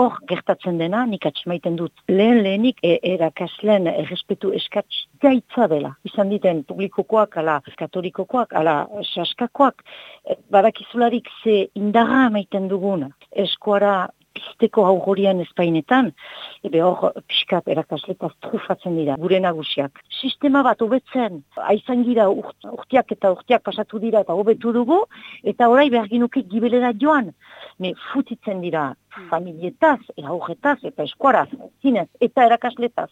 hor gertatzen dena, nik atxemaiten dut lehen lehenik e, erakaslen errespetu eskatz gaitza dela. Izan diten publikokoak, ala katolikokoak, ala saskakoak, e, badakizularik ze indarra maiten duguna. Eskuara pizteko augorian espainetan, ebe hor pixkat erakasletaz trufatzen dira, gure nagusiak. Sistema bat hobetzen, aizan gira urtiak eta urtiak pasatu dira eta hobetu dugu, eta orai berginuke gibelera joan. Me futitzen dira familietaz, eta horretaz, eta eskuaraz, zinez, eta erakasletaz.